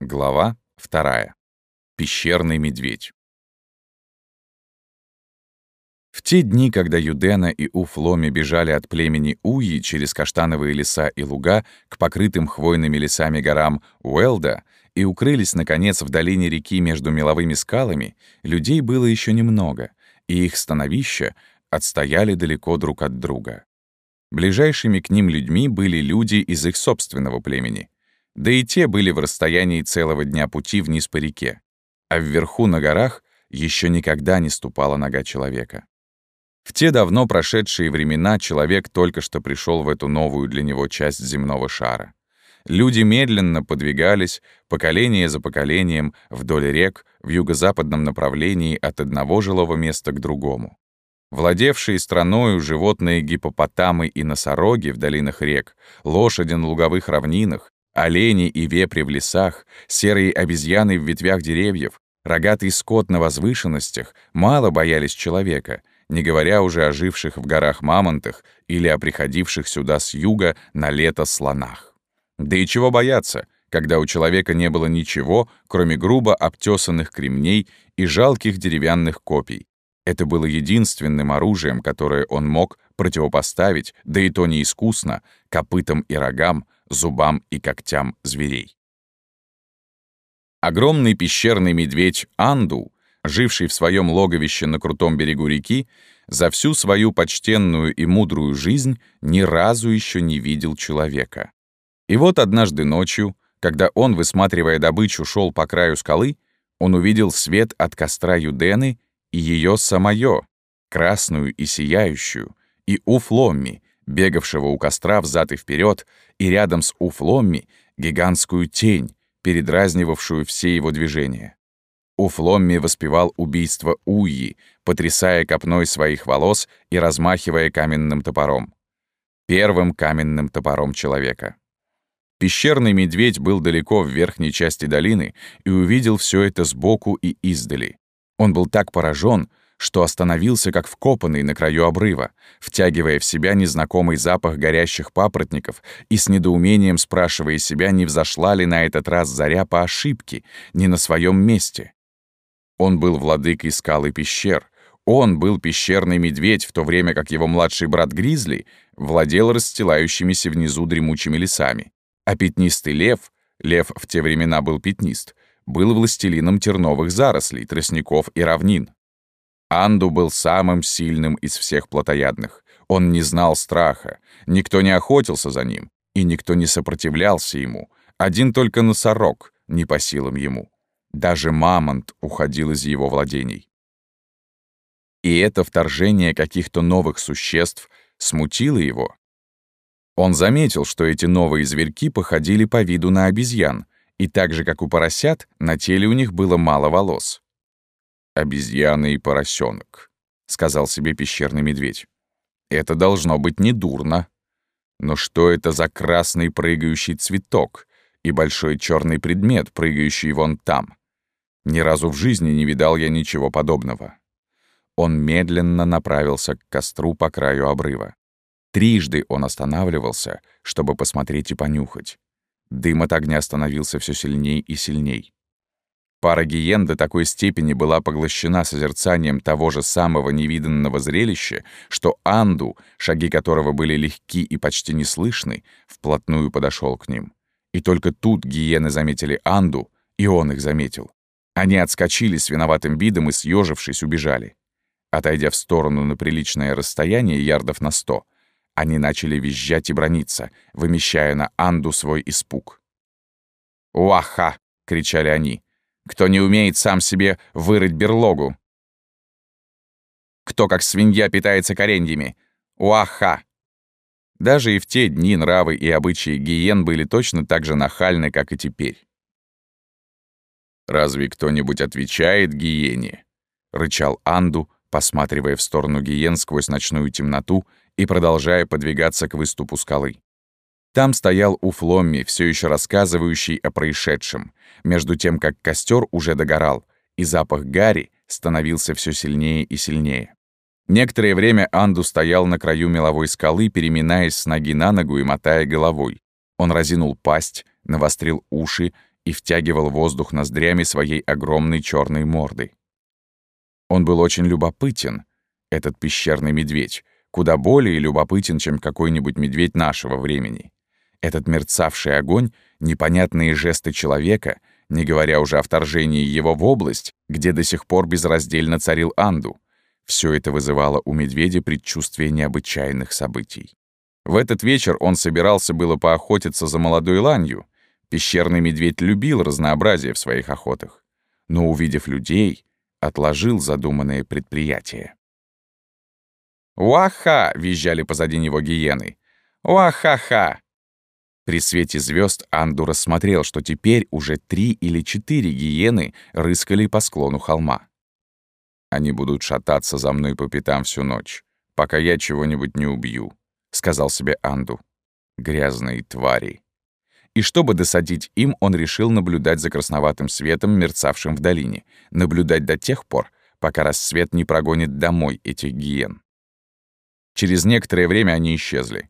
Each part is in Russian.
Глава вторая. Пещерный медведь. В те дни, когда Юдена и Уфломи бежали от племени Уи через каштановые леса и луга к покрытым хвойными лесами горам Уэлда и укрылись, наконец, в долине реки между меловыми скалами, людей было еще немного, и их становища отстояли далеко друг от друга. Ближайшими к ним людьми были люди из их собственного племени — да и те были в расстоянии целого дня пути вниз по реке, а вверху на горах еще никогда не ступала нога человека. В те давно прошедшие времена человек только что пришел в эту новую для него часть земного шара. Люди медленно подвигались, поколение за поколением, вдоль рек, в юго-западном направлении от одного жилого места к другому. Владевшие страною животные гипопотамы и носороги в долинах рек, лошади на луговых равнинах, Олени и вепри в лесах, серые обезьяны в ветвях деревьев, рогатый скот на возвышенностях мало боялись человека, не говоря уже о живших в горах мамонтах или о приходивших сюда с юга на лето слонах. Да и чего бояться, когда у человека не было ничего, кроме грубо обтесанных кремней и жалких деревянных копий. Это было единственным оружием, которое он мог противопоставить, да и то не искусно, копытам и рогам, зубам и когтям зверей. Огромный пещерный медведь Анду, живший в своем логовище на крутом берегу реки, за всю свою почтенную и мудрую жизнь ни разу еще не видел человека. И вот однажды ночью, когда он, высматривая добычу, шел по краю скалы, он увидел свет от костра Юдены и ее самое, красную и сияющую, и Уфломми, бегавшего у костра взад и вперед, и рядом с Уфломми гигантскую тень, передразнивавшую все его движения. Уфломми воспевал убийство Уи, потрясая копной своих волос и размахивая каменным топором. Первым каменным топором человека. Пещерный медведь был далеко в верхней части долины и увидел все это сбоку и издали. Он был так поражен, что остановился как вкопанный на краю обрыва, втягивая в себя незнакомый запах горящих папоротников и с недоумением спрашивая себя, не взошла ли на этот раз заря по ошибке, не на своем месте. Он был владыкой скалы пещер. Он был пещерный медведь, в то время как его младший брат Гризли владел расстилающимися внизу дремучими лесами. А пятнистый лев, лев в те времена был пятнист, был властелином терновых зарослей, тростников и равнин. Анду был самым сильным из всех плотоядных. Он не знал страха, никто не охотился за ним, и никто не сопротивлялся ему. Один только носорог не по силам ему. Даже мамонт уходил из его владений. И это вторжение каких-то новых существ смутило его. Он заметил, что эти новые зверьки походили по виду на обезьян, и так же, как у поросят, на теле у них было мало волос обезьяна и поросенок», — сказал себе пещерный медведь. «Это должно быть недурно. Но что это за красный прыгающий цветок и большой черный предмет, прыгающий вон там? Ни разу в жизни не видал я ничего подобного». Он медленно направился к костру по краю обрыва. Трижды он останавливался, чтобы посмотреть и понюхать. Дым от огня становился все сильней и сильней. Пара гиен до такой степени была поглощена созерцанием того же самого невиданного зрелища, что Анду, шаги которого были легки и почти неслышны, вплотную подошел к ним. И только тут гиены заметили Анду, и он их заметил. Они отскочили с виноватым видом и, съежившись, убежали. Отойдя в сторону на приличное расстояние, ярдов на сто, они начали визжать и брониться, вымещая на Анду свой испуг. «Уаха!» — кричали они кто не умеет сам себе вырыть берлогу. Кто как свинья питается кореньями. Уаха! Даже и в те дни нравы и обычаи гиен были точно так же нахальны, как и теперь. «Разве кто-нибудь отвечает гиене?» — рычал Анду, посматривая в сторону гиен сквозь ночную темноту и продолжая подвигаться к выступу скалы. Там стоял Уфломми, все еще рассказывающий о происшедшем, между тем, как костер уже догорал, и запах гари становился все сильнее и сильнее. Некоторое время Анду стоял на краю меловой скалы, переминаясь с ноги на ногу и мотая головой. Он разинул пасть, навострил уши и втягивал воздух ноздрями своей огромной черной мордой. Он был очень любопытен, этот пещерный медведь, куда более любопытен, чем какой-нибудь медведь нашего времени. Этот мерцавший огонь, непонятные жесты человека, не говоря уже о вторжении его в область, где до сих пор безраздельно царил Анду. Все это вызывало у медведя предчувствие необычайных событий. В этот вечер он собирался было поохотиться за молодой ланью. Пещерный медведь любил разнообразие в своих охотах. Но, увидев людей, отложил задуманное предприятие. «Уаха!» — визжали позади него гиены. «Уаха-ха!» При свете звезд Анду рассмотрел, что теперь уже три или четыре гиены рыскали по склону холма. «Они будут шататься за мной по пятам всю ночь, пока я чего-нибудь не убью», — сказал себе Анду. «Грязные твари». И чтобы досадить им, он решил наблюдать за красноватым светом, мерцавшим в долине, наблюдать до тех пор, пока рассвет не прогонит домой этих гиен. Через некоторое время они исчезли.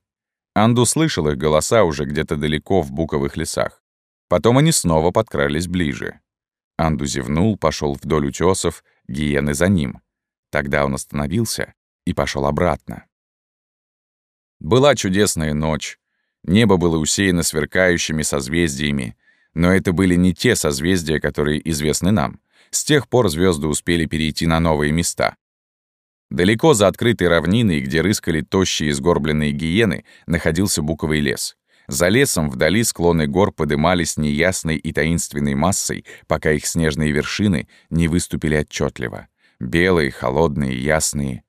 Анду слышал их голоса уже где-то далеко в буковых лесах. Потом они снова подкрались ближе. Анду зевнул, пошел вдоль утесов, гиены за ним. Тогда он остановился и пошел обратно. Была чудесная ночь. Небо было усеяно сверкающими созвездиями, но это были не те созвездия, которые известны нам. С тех пор звезды успели перейти на новые места. Далеко за открытой равниной, где рыскали тощие сгорбленные гиены, находился буковый лес. За лесом вдали склоны гор подымались неясной и таинственной массой, пока их снежные вершины не выступили отчетливо. Белые, холодные, ясные.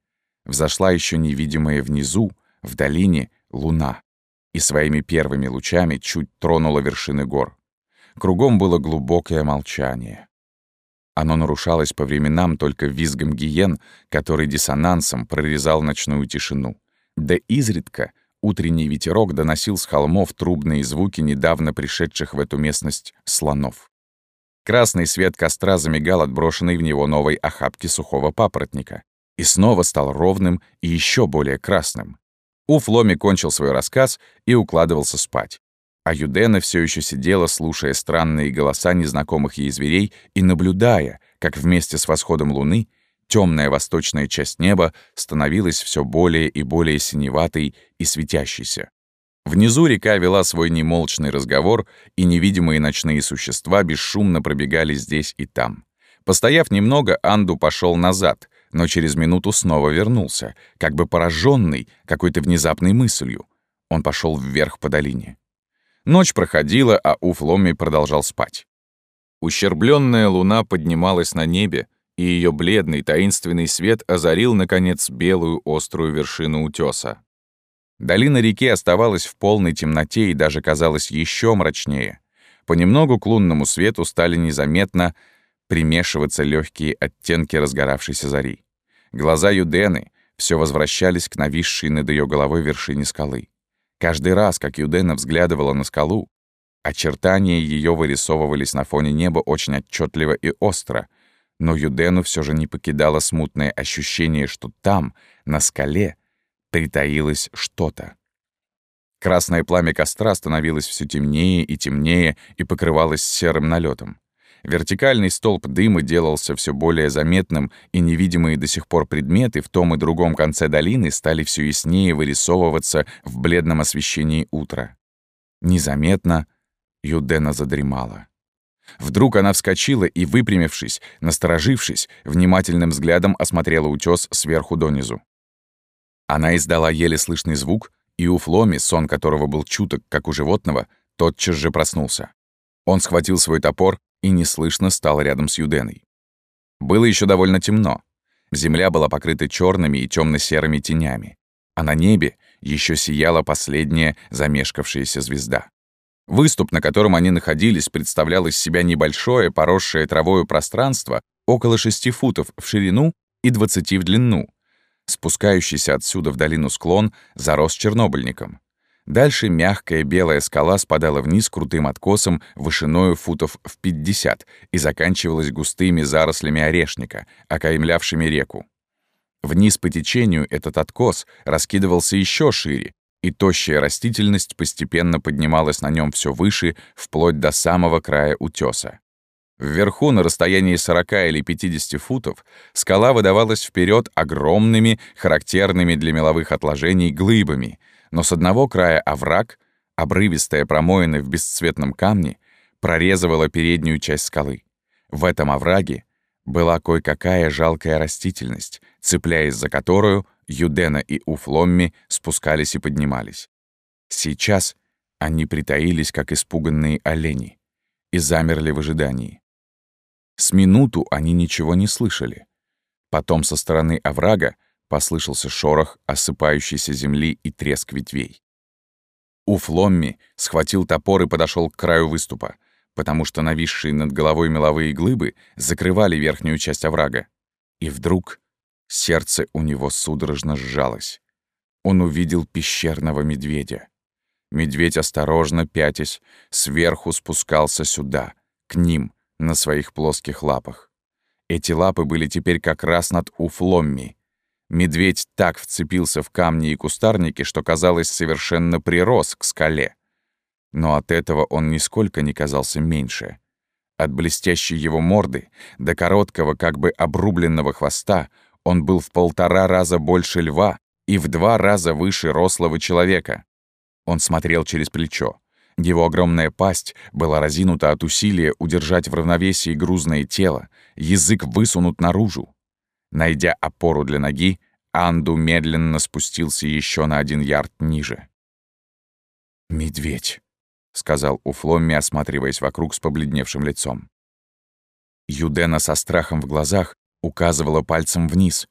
Взошла еще невидимая внизу, в долине, луна. И своими первыми лучами чуть тронула вершины гор. Кругом было глубокое молчание. Оно нарушалось по временам только визгом гиен, который диссонансом прорезал ночную тишину. Да изредка утренний ветерок доносил с холмов трубные звуки недавно пришедших в эту местность слонов. Красный свет костра замигал от брошенной в него новой охапки сухого папоротника и снова стал ровным и еще более красным. Уфломи кончил свой рассказ и укладывался спать. А Юдена все еще сидела, слушая странные голоса незнакомых ей зверей и наблюдая, как вместе с восходом луны темная восточная часть неба становилась все более и более синеватой и светящейся. Внизу река вела свой немолчный разговор, и невидимые ночные существа бесшумно пробегали здесь и там. Постояв немного, Анду пошел назад, но через минуту снова вернулся, как бы пораженный какой-то внезапной мыслью. Он пошел вверх по долине. Ночь проходила, а Уфломи продолжал спать. Ущербленная луна поднималась на небе, и ее бледный таинственный свет озарил, наконец, белую острую вершину утеса. Долина реки оставалась в полной темноте и даже казалась еще мрачнее. Понемногу к лунному свету стали незаметно примешиваться легкие оттенки разгоравшейся зари. Глаза Юдены все возвращались к нависшей над ее головой вершине скалы. Каждый раз, как Юдена взглядывала на скалу, очертания ее вырисовывались на фоне неба очень отчетливо и остро, но Юдену все же не покидало смутное ощущение, что там, на скале, притаилось что-то. Красное пламя костра становилось все темнее и темнее и покрывалось серым налетом. Вертикальный столб дыма делался все более заметным, и невидимые до сих пор предметы в том и другом конце долины стали все яснее вырисовываться в бледном освещении утра. Незаметно Юдена задремала. Вдруг она вскочила и, выпрямившись, насторожившись, внимательным взглядом осмотрела утес сверху донизу. Она издала еле слышный звук, и у Фломи, сон которого был чуток, как у животного, тотчас же проснулся. Он схватил свой топор и неслышно стал рядом с Юденой. Было еще довольно темно. Земля была покрыта черными и темно-серыми тенями, а на небе еще сияла последняя замешкавшаяся звезда. Выступ, на котором они находились, представлял из себя небольшое, поросшее травою пространство около шести футов в ширину и двадцати в длину. Спускающийся отсюда в долину склон зарос чернобыльником. Дальше мягкая белая скала спадала вниз крутым откосом вышиною футов в 50 и заканчивалась густыми зарослями орешника, окаймлявшими реку. Вниз по течению этот откос раскидывался еще шире, и тощая растительность постепенно поднималась на нем все выше, вплоть до самого края утеса. Вверху, на расстоянии 40 или 50 футов, скала выдавалась вперед огромными, характерными для меловых отложений, глыбами, но с одного края овраг, обрывистая промоина в бесцветном камне, прорезывала переднюю часть скалы. В этом овраге была кое-какая жалкая растительность, цепляясь за которую Юдена и Уфломми спускались и поднимались. Сейчас они притаились, как испуганные олени, и замерли в ожидании. С минуту они ничего не слышали. Потом со стороны оврага послышался шорох осыпающейся земли и треск ветвей. Уфломми схватил топор и подошел к краю выступа, потому что нависшие над головой меловые глыбы закрывали верхнюю часть оврага. И вдруг Сердце у него судорожно сжалось. Он увидел пещерного медведя. Медведь, осторожно пятясь, сверху спускался сюда, к ним, на своих плоских лапах. Эти лапы были теперь как раз над Уфломми. Медведь так вцепился в камни и кустарники, что, казалось, совершенно прирос к скале. Но от этого он нисколько не казался меньше. От блестящей его морды до короткого, как бы обрубленного хвоста он был в полтора раза больше льва и в два раза выше рослого человека. Он смотрел через плечо. Его огромная пасть была разинута от усилия удержать в равновесии грузное тело, язык высунут наружу. Найдя опору для ноги, Анду медленно спустился еще на один ярд ниже. «Медведь», — сказал Уфломми, осматриваясь вокруг с побледневшим лицом. Юдена со страхом в глазах указывала пальцем вниз.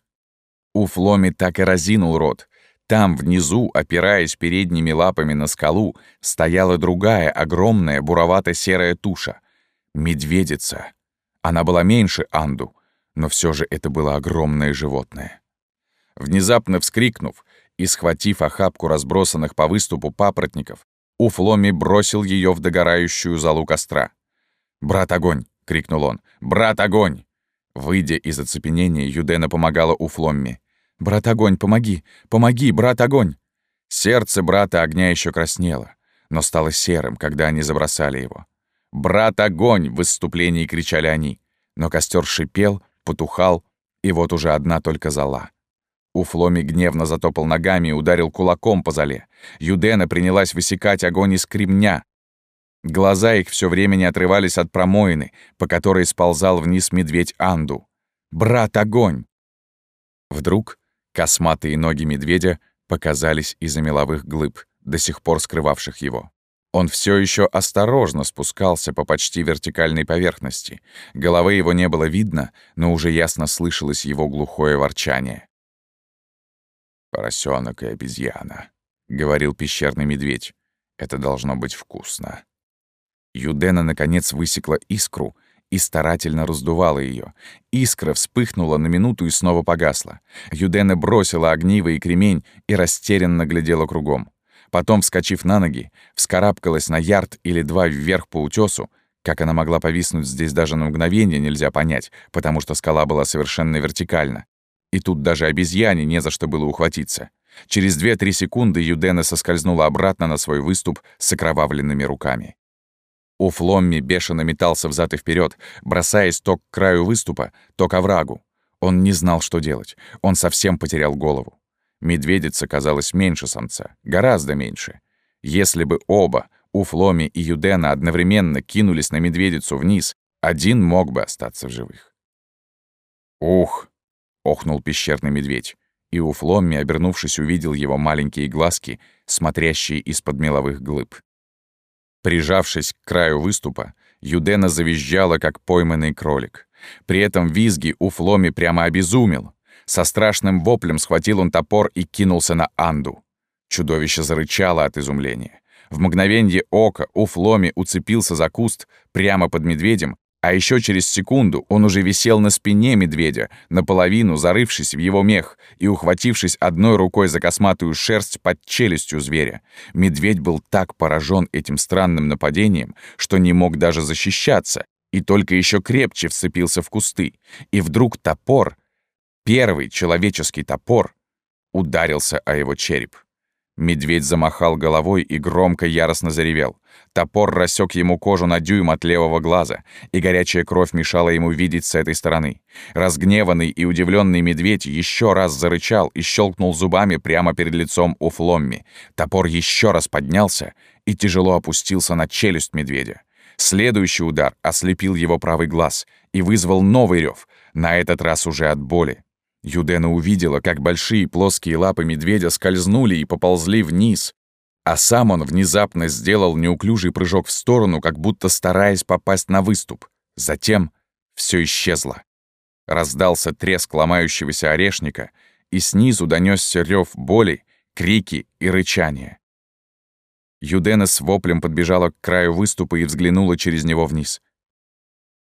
У Фломи так и разинул рот. Там, внизу, опираясь передними лапами на скалу, стояла другая, огромная, буровато-серая туша. Медведица. Она была меньше Анду, но все же это было огромное животное. Внезапно вскрикнув и схватив охапку разбросанных по выступу папоротников, Уфломи бросил ее в догорающую залу костра. «Брат, огонь!» — крикнул он. «Брат, огонь!» Выйдя из оцепенения, Юдена помогала Уфломме. «Брат Огонь, помоги! Помоги, брат Огонь!» Сердце брата огня еще краснело, но стало серым, когда они забросали его. «Брат Огонь!» — в выступлении кричали они. Но костер шипел, потухал, и вот уже одна только зала. Уфломи гневно затопал ногами и ударил кулаком по зале. Юдена принялась высекать огонь из кремня, Глаза их все время не отрывались от промоины, по которой сползал вниз медведь Анду. «Брат, огонь!» Вдруг косматые ноги медведя показались из-за меловых глыб, до сих пор скрывавших его. Он все еще осторожно спускался по почти вертикальной поверхности. Головы его не было видно, но уже ясно слышалось его глухое ворчание. «Поросенок и обезьяна», — говорил пещерный медведь. «Это должно быть вкусно». Юдена, наконец, высекла искру и старательно раздувала ее. Искра вспыхнула на минуту и снова погасла. Юдена бросила огниво и кремень и растерянно глядела кругом. Потом, вскочив на ноги, вскарабкалась на ярд или два вверх по утесу. Как она могла повиснуть здесь даже на мгновение, нельзя понять, потому что скала была совершенно вертикальна. И тут даже обезьяне не за что было ухватиться. Через 2-3 секунды Юдена соскользнула обратно на свой выступ с окровавленными руками. У Фломми бешено метался взад и вперед, бросаясь то к краю выступа, то к оврагу. Он не знал, что делать. Он совсем потерял голову. Медведица казалась меньше самца, гораздо меньше. Если бы оба, Уфломи и Юдена, одновременно кинулись на медведицу вниз, один мог бы остаться в живых. «Ух!» — охнул пещерный медведь, и Уфломми, обернувшись, увидел его маленькие глазки, смотрящие из-под меловых глыб. Прижавшись к краю выступа, Юдена завизжала, как пойманный кролик. При этом визги у Фломи прямо обезумел. Со страшным воплем схватил он топор и кинулся на Анду. Чудовище зарычало от изумления. В мгновенье ока Уфломи уцепился за куст прямо под медведем а еще через секунду он уже висел на спине медведя, наполовину зарывшись в его мех и ухватившись одной рукой за косматую шерсть под челюстью зверя. Медведь был так поражен этим странным нападением, что не мог даже защищаться, и только еще крепче вцепился в кусты. И вдруг топор, первый человеческий топор, ударился о его череп. Медведь замахал головой и громко яростно заревел. Топор рассек ему кожу на дюйм от левого глаза, и горячая кровь мешала ему видеть с этой стороны. Разгневанный и удивленный медведь еще раз зарычал и щелкнул зубами прямо перед лицом у Фломми. Топор еще раз поднялся и тяжело опустился на челюсть медведя. Следующий удар ослепил его правый глаз и вызвал новый рев, на этот раз уже от боли. Юдена увидела, как большие плоские лапы медведя скользнули и поползли вниз, а сам он внезапно сделал неуклюжий прыжок в сторону, как будто стараясь попасть на выступ. Затем все исчезло. Раздался треск ломающегося орешника, и снизу донесся рев боли, крики и рычания. Юдена с воплем подбежала к краю выступа и взглянула через него вниз.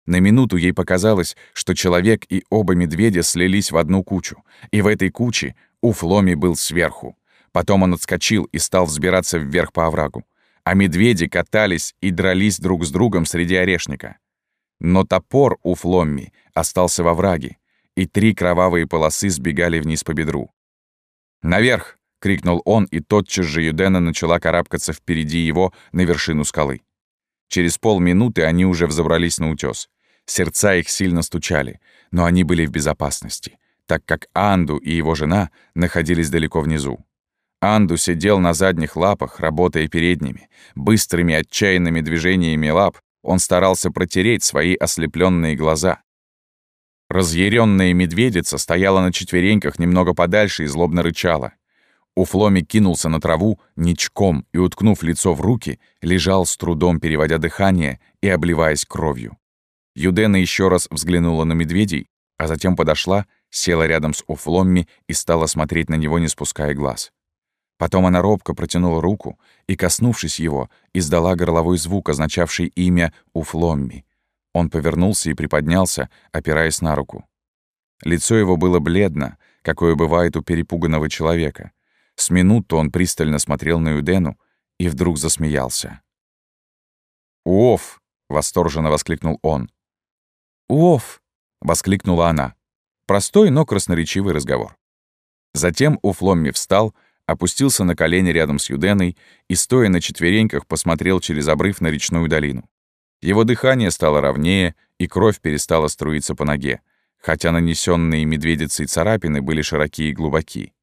На минуту ей показалось, что человек и оба медведя слились в одну кучу, и в этой куче Уфломи был сверху. Потом он отскочил и стал взбираться вверх по оврагу. А медведи катались и дрались друг с другом среди орешника. Но топор у Фломми остался во враге, и три кровавые полосы сбегали вниз по бедру. «Наверх!» — крикнул он, и тотчас же Юдена начала карабкаться впереди его на вершину скалы. Через полминуты они уже взобрались на утёс. Сердца их сильно стучали, но они были в безопасности, так как Анду и его жена находились далеко внизу. Анду сидел на задних лапах, работая передними. Быстрыми отчаянными движениями лап он старался протереть свои ослепленные глаза. Разъяренная медведица стояла на четвереньках немного подальше и злобно рычала. Уфломи кинулся на траву ничком и, уткнув лицо в руки, лежал с трудом, переводя дыхание и обливаясь кровью. Юдена еще раз взглянула на медведей, а затем подошла, села рядом с Уфломми и стала смотреть на него, не спуская глаз. Потом она робко протянула руку и, коснувшись его, издала горловой звук, означавший имя Уфломми. Он повернулся и приподнялся, опираясь на руку. Лицо его было бледно, какое бывает у перепуганного человека — с минуту он пристально смотрел на Юдену и вдруг засмеялся. «Уоф!» — восторженно воскликнул он. «Уоф!» — воскликнула она. Простой, но красноречивый разговор. Затем Уфломми встал, опустился на колени рядом с Юденой и, стоя на четвереньках, посмотрел через обрыв на речную долину. Его дыхание стало ровнее, и кровь перестала струиться по ноге, хотя нанесенные медведицей царапины были широкие и глубоки.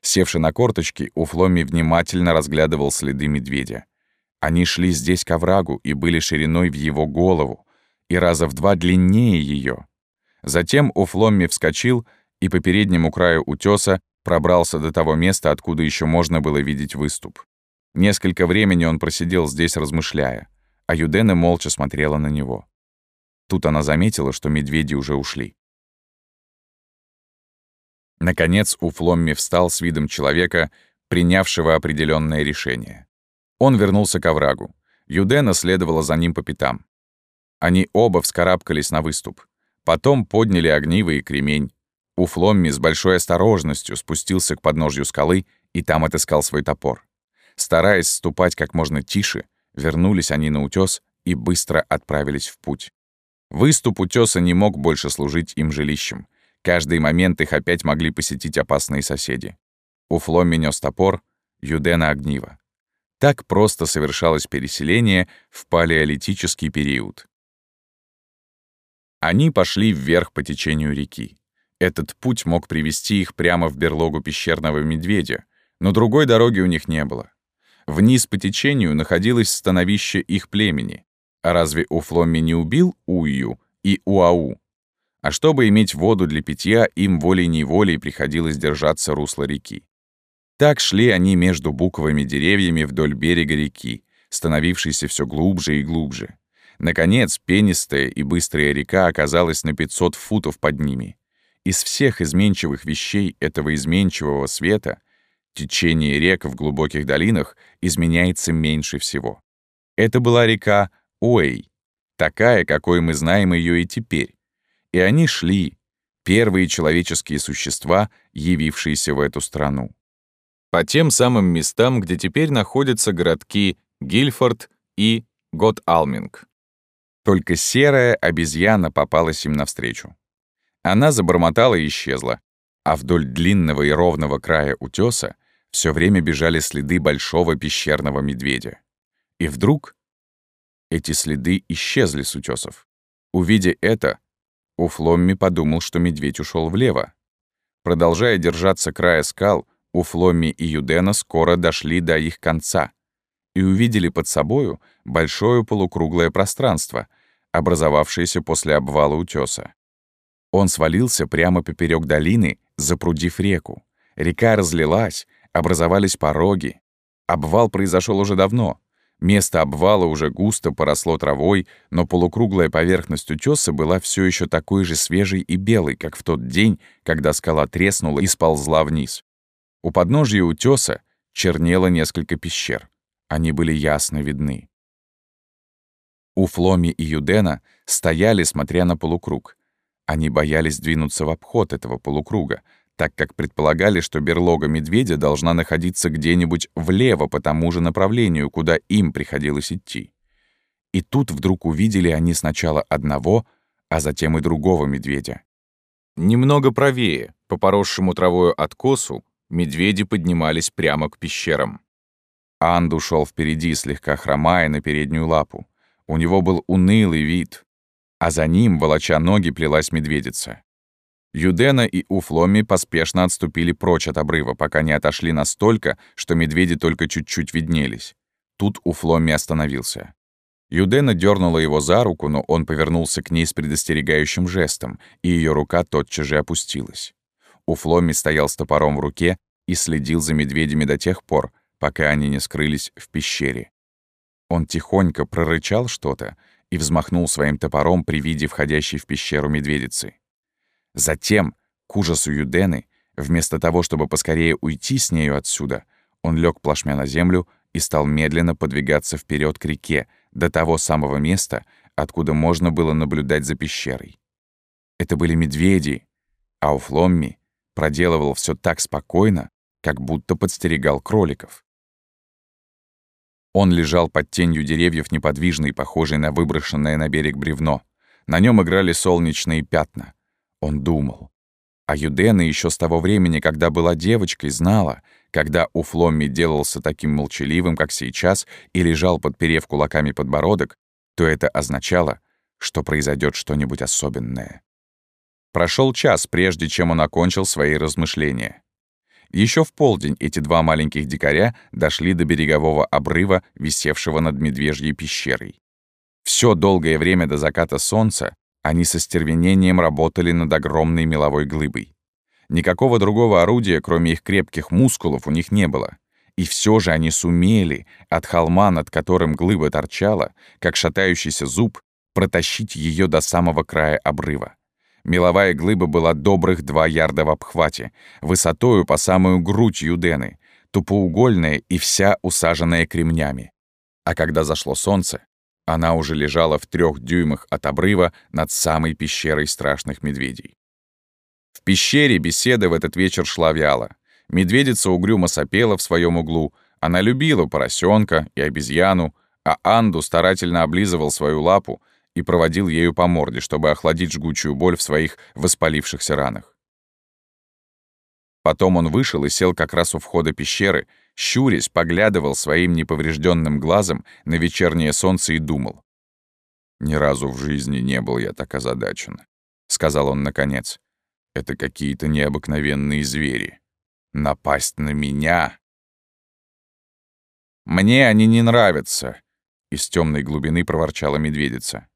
Севший на корточки, Уфломи внимательно разглядывал следы медведя. Они шли здесь к оврагу и были шириной в его голову, и раза в два длиннее ее. Затем Уфломми вскочил и по переднему краю утеса пробрался до того места, откуда еще можно было видеть выступ. Несколько времени он просидел здесь, размышляя, а Юдена молча смотрела на него. Тут она заметила, что медведи уже ушли. Наконец Уфломми встал с видом человека, принявшего определенное решение. Он вернулся к оврагу. Юдена следовала за ним по пятам. Они оба вскарабкались на выступ. Потом подняли огниво и кремень. Уфломми с большой осторожностью спустился к подножью скалы и там отыскал свой топор. Стараясь ступать как можно тише, вернулись они на утёс и быстро отправились в путь. Выступ утёса не мог больше служить им жилищем — Каждый момент их опять могли посетить опасные соседи. Уфло нес топор, Юдена — огниво. Так просто совершалось переселение в палеолитический период. Они пошли вверх по течению реки. Этот путь мог привести их прямо в берлогу пещерного медведя, но другой дороги у них не было. Вниз по течению находилось становище их племени. А разве Уфломми не убил Ую и Уау? А чтобы иметь воду для питья, им волей-неволей приходилось держаться русла реки. Так шли они между буковыми деревьями вдоль берега реки, становившейся все глубже и глубже. Наконец, пенистая и быстрая река оказалась на 500 футов под ними. Из всех изменчивых вещей этого изменчивого света течение рек в глубоких долинах изменяется меньше всего. Это была река Уэй, такая, какой мы знаем ее и теперь, и они шли, первые человеческие существа, явившиеся в эту страну. По тем самым местам, где теперь находятся городки Гильфорд и Гот-Алминг. Только серая обезьяна попалась им навстречу. Она забормотала и исчезла, а вдоль длинного и ровного края утеса все время бежали следы большого пещерного медведя. И вдруг эти следы исчезли с утесов. Увидя это, Уфломми подумал, что медведь ушел влево. Продолжая держаться края скал, Уфломми и Юдена скоро дошли до их конца и увидели под собою большое полукруглое пространство, образовавшееся после обвала утеса. Он свалился прямо поперек долины, запрудив реку. Река разлилась, образовались пороги. Обвал произошел уже давно. Место обвала уже густо поросло травой, но полукруглая поверхность утеса была все еще такой же свежей и белой, как в тот день, когда скала треснула и сползла вниз. У подножия утеса чернело несколько пещер. Они были ясно видны. У Фломи и Юдена стояли, смотря на полукруг. Они боялись двинуться в обход этого полукруга, так как предполагали, что берлога медведя должна находиться где-нибудь влево по тому же направлению, куда им приходилось идти. И тут вдруг увидели они сначала одного, а затем и другого медведя. Немного правее, по поросшему травою откосу, медведи поднимались прямо к пещерам. Анду шел впереди, слегка хромая на переднюю лапу. У него был унылый вид, а за ним, волоча ноги, плелась медведица. Юдена и Уфломи поспешно отступили прочь от обрыва, пока не отошли настолько, что медведи только чуть-чуть виднелись. Тут Уфломи остановился. Юдена дернула его за руку, но он повернулся к ней с предостерегающим жестом, и ее рука тотчас же опустилась. Уфломи стоял с топором в руке и следил за медведями до тех пор, пока они не скрылись в пещере. Он тихонько прорычал что-то, и взмахнул своим топором при виде входящей в пещеру медведицы. Затем, к ужасу Юдены, вместо того, чтобы поскорее уйти с нею отсюда, он лег плашмя на землю и стал медленно подвигаться вперед к реке, до того самого места, откуда можно было наблюдать за пещерой. Это были медведи, а у Фломми проделывал все так спокойно, как будто подстерегал кроликов. Он лежал под тенью деревьев неподвижный, похожий на выброшенное на берег бревно. На нем играли солнечные пятна. Он думал. А Юдена еще с того времени, когда была девочкой, знала, когда у Фломми делался таким молчаливым, как сейчас, и лежал, подперев кулаками подбородок, то это означало, что произойдет что-нибудь особенное. Прошел час, прежде чем он окончил свои размышления. Еще в полдень эти два маленьких дикаря дошли до берегового обрыва, висевшего над Медвежьей пещерой. Все долгое время до заката солнца они со стервенением работали над огромной меловой глыбой. Никакого другого орудия, кроме их крепких мускулов, у них не было. И все же они сумели от холма, над которым глыба торчала, как шатающийся зуб, протащить ее до самого края обрыва. Меловая глыба была добрых два ярда в обхвате, высотою по самую грудь Юдены, тупоугольная и вся усаженная кремнями. А когда зашло солнце, она уже лежала в трех дюймах от обрыва над самой пещерой страшных медведей. В пещере беседа в этот вечер шла вяло. Медведица угрюмо сопела в своем углу, она любила поросенка и обезьяну, а Анду старательно облизывал свою лапу, и проводил ею по морде, чтобы охладить жгучую боль в своих воспалившихся ранах. Потом он вышел и сел как раз у входа пещеры, щурясь, поглядывал своим неповрежденным глазом на вечернее солнце и думал. «Ни разу в жизни не был я так озадачен», — сказал он наконец. «Это какие-то необыкновенные звери. Напасть на меня...» «Мне они не нравятся», — из темной глубины проворчала медведица.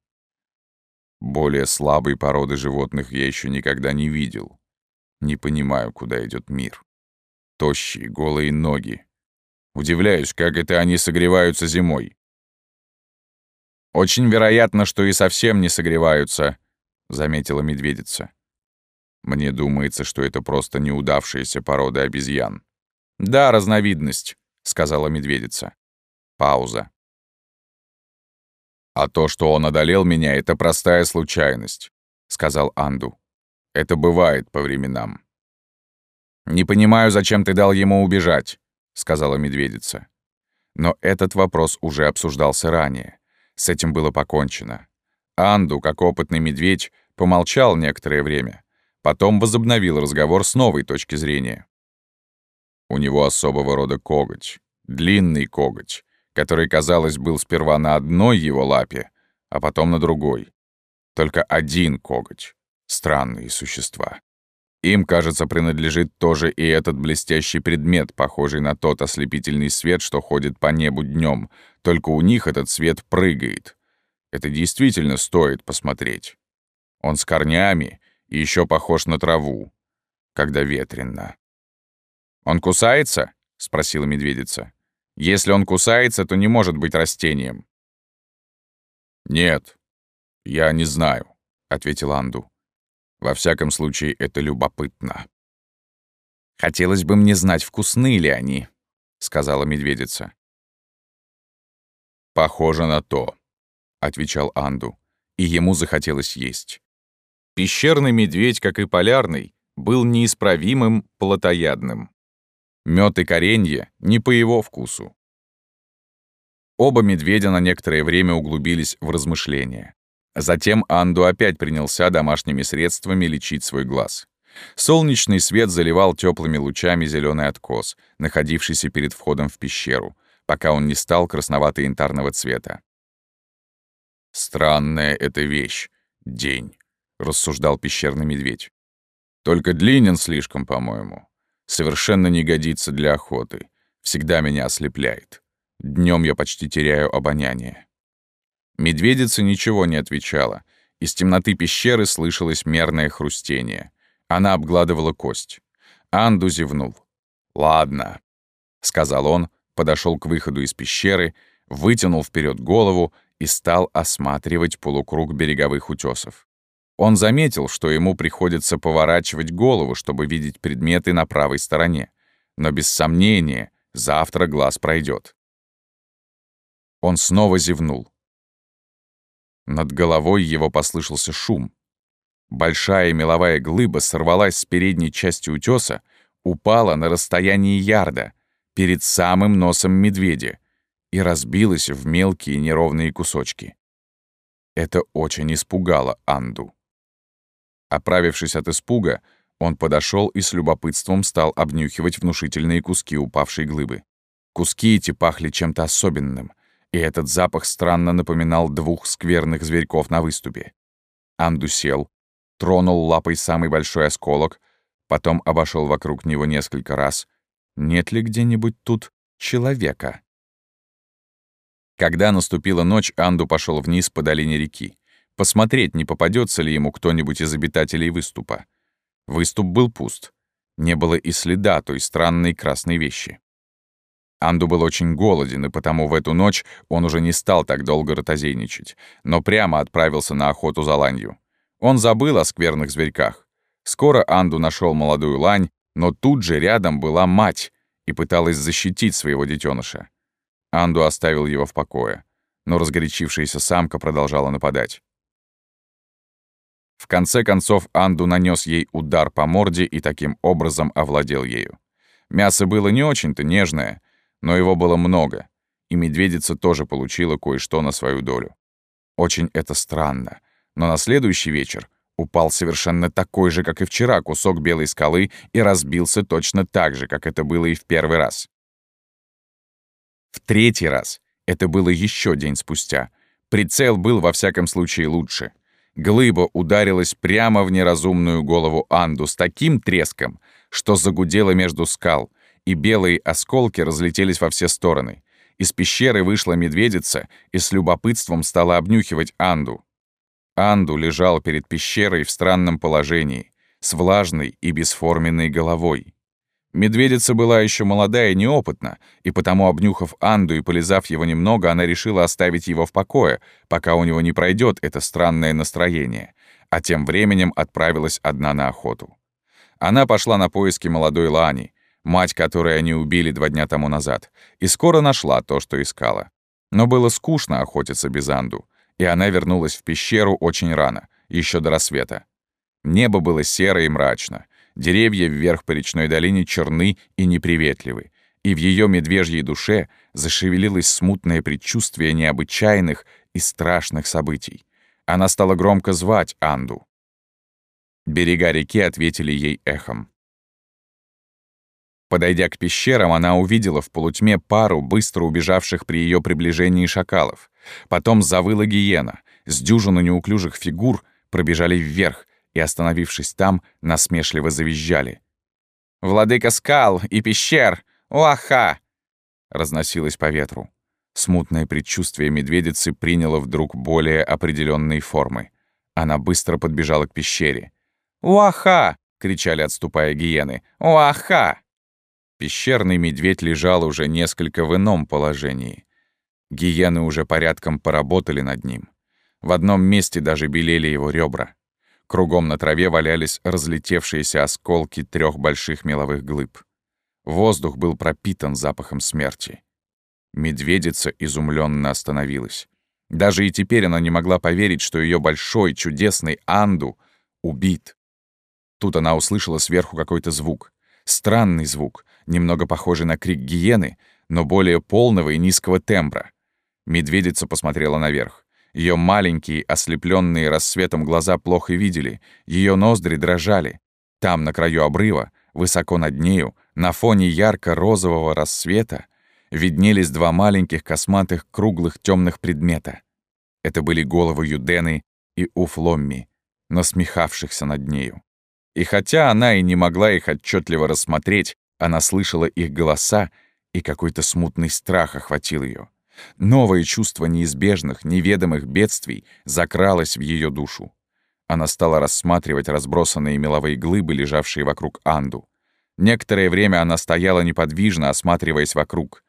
Более слабой породы животных я еще никогда не видел. Не понимаю, куда идет мир. Тощие, голые ноги. Удивляюсь, как это они согреваются зимой. «Очень вероятно, что и совсем не согреваются», — заметила медведица. «Мне думается, что это просто неудавшаяся порода обезьян». «Да, разновидность», — сказала медведица. Пауза. «А то, что он одолел меня, — это простая случайность», — сказал Анду. «Это бывает по временам». «Не понимаю, зачем ты дал ему убежать», — сказала медведица. Но этот вопрос уже обсуждался ранее. С этим было покончено. Анду, как опытный медведь, помолчал некоторое время. Потом возобновил разговор с новой точки зрения. У него особого рода коготь, длинный коготь, который, казалось, был сперва на одной его лапе, а потом на другой. Только один коготь. Странные существа. Им, кажется, принадлежит тоже и этот блестящий предмет, похожий на тот ослепительный свет, что ходит по небу днем. Только у них этот свет прыгает. Это действительно стоит посмотреть. Он с корнями и еще похож на траву, когда ветрено. «Он кусается?» — спросила медведица. «Если он кусается, то не может быть растением». «Нет, я не знаю», — ответил Анду. Во всяком случае, это любопытно. «Хотелось бы мне знать, вкусны ли они», — сказала медведица. «Похоже на то», — отвечал Анду, и ему захотелось есть. Пещерный медведь, как и полярный, был неисправимым плотоядным. Мёд и коренье не по его вкусу. Оба медведя на некоторое время углубились в размышления. Затем Анду опять принялся домашними средствами лечить свой глаз. Солнечный свет заливал теплыми лучами зеленый откос, находившийся перед входом в пещеру, пока он не стал красновато-янтарного цвета. «Странная эта вещь — день», — рассуждал пещерный медведь. «Только длинен слишком, по-моему. Совершенно не годится для охоты. Всегда меня ослепляет. Днем я почти теряю обоняние». Медведица ничего не отвечала. Из темноты пещеры слышалось мерное хрустение. Она обгладывала кость. Анду зевнул. «Ладно», — сказал он, подошел к выходу из пещеры, вытянул вперед голову и стал осматривать полукруг береговых утесов. Он заметил, что ему приходится поворачивать голову, чтобы видеть предметы на правой стороне. Но без сомнения, завтра глаз пройдет. Он снова зевнул. Над головой его послышался шум. Большая меловая глыба сорвалась с передней части утеса, упала на расстоянии ярда, перед самым носом медведя, и разбилась в мелкие неровные кусочки. Это очень испугало Анду. Оправившись от испуга, он подошел и с любопытством стал обнюхивать внушительные куски упавшей глыбы. Куски эти пахли чем-то особенным — и этот запах странно напоминал двух скверных зверьков на выступе. Анду сел, тронул лапой самый большой осколок, потом обошел вокруг него несколько раз. Нет ли где-нибудь тут человека? Когда наступила ночь, Анду пошел вниз по долине реки, посмотреть, не попадется ли ему кто-нибудь из обитателей выступа. Выступ был пуст. Не было и следа той странной красной вещи. Анду был очень голоден, и потому в эту ночь он уже не стал так долго ротозейничать, но прямо отправился на охоту за ланью. Он забыл о скверных зверьках. Скоро Анду нашел молодую лань, но тут же рядом была мать и пыталась защитить своего детеныша. Анду оставил его в покое, но разгорячившаяся самка продолжала нападать. В конце концов Анду нанес ей удар по морде и таким образом овладел ею. Мясо было не очень-то нежное, но его было много, и медведица тоже получила кое-что на свою долю. Очень это странно, но на следующий вечер упал совершенно такой же, как и вчера, кусок белой скалы и разбился точно так же, как это было и в первый раз. В третий раз, это было еще день спустя, прицел был во всяком случае лучше. Глыба ударилась прямо в неразумную голову Анду с таким треском, что загудела между скал — и белые осколки разлетелись во все стороны. Из пещеры вышла медведица и с любопытством стала обнюхивать Анду. Анду лежал перед пещерой в странном положении, с влажной и бесформенной головой. Медведица была еще молодая и неопытна, и потому, обнюхав Анду и полизав его немного, она решила оставить его в покое, пока у него не пройдет это странное настроение, а тем временем отправилась одна на охоту. Она пошла на поиски молодой Лани, мать которой они убили два дня тому назад, и скоро нашла то, что искала. Но было скучно охотиться без Анду, и она вернулась в пещеру очень рано, еще до рассвета. Небо было серо и мрачно, деревья вверх по речной долине черны и неприветливы, и в ее медвежьей душе зашевелилось смутное предчувствие необычайных и страшных событий. Она стала громко звать Анду. Берега реки ответили ей эхом. Подойдя к пещерам, она увидела в полутьме пару быстро убежавших при ее приближении шакалов. Потом завыла гиена. С дюжину неуклюжих фигур пробежали вверх и, остановившись там, насмешливо завизжали. «Владыка скал и пещер! Уаха!» разносилось по ветру. Смутное предчувствие медведицы приняло вдруг более определенные формы. Она быстро подбежала к пещере. «Уаха!» — кричали, отступая гиены. «Уаха!» Пещерный медведь лежал уже несколько в ином положении. Гиены уже порядком поработали над ним. В одном месте даже белели его ребра. Кругом на траве валялись разлетевшиеся осколки трех больших меловых глыб. Воздух был пропитан запахом смерти. Медведица изумленно остановилась. Даже и теперь она не могла поверить, что ее большой, чудесный Анду убит. Тут она услышала сверху какой-то звук. Странный звук, немного похожий на крик гиены, но более полного и низкого тембра. Медведица посмотрела наверх. Ее маленькие, ослепленные рассветом глаза плохо видели, ее ноздри дрожали. Там, на краю обрыва, высоко над нею, на фоне ярко-розового рассвета, виднелись два маленьких косматых круглых темных предмета. Это были головы Юдены и Уфломми, насмехавшихся над нею. И хотя она и не могла их отчетливо рассмотреть, она слышала их голоса, и какой-то смутный страх охватил ее. Новое чувство неизбежных, неведомых бедствий закралось в ее душу. Она стала рассматривать разбросанные меловые глыбы, лежавшие вокруг Анду. Некоторое время она стояла неподвижно, осматриваясь вокруг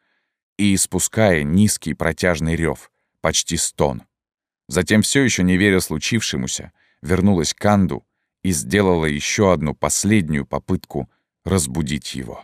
и испуская низкий протяжный рев, почти стон. Затем, все еще не веря случившемуся, вернулась к Анду и сделала еще одну последнюю попытку разбудить его.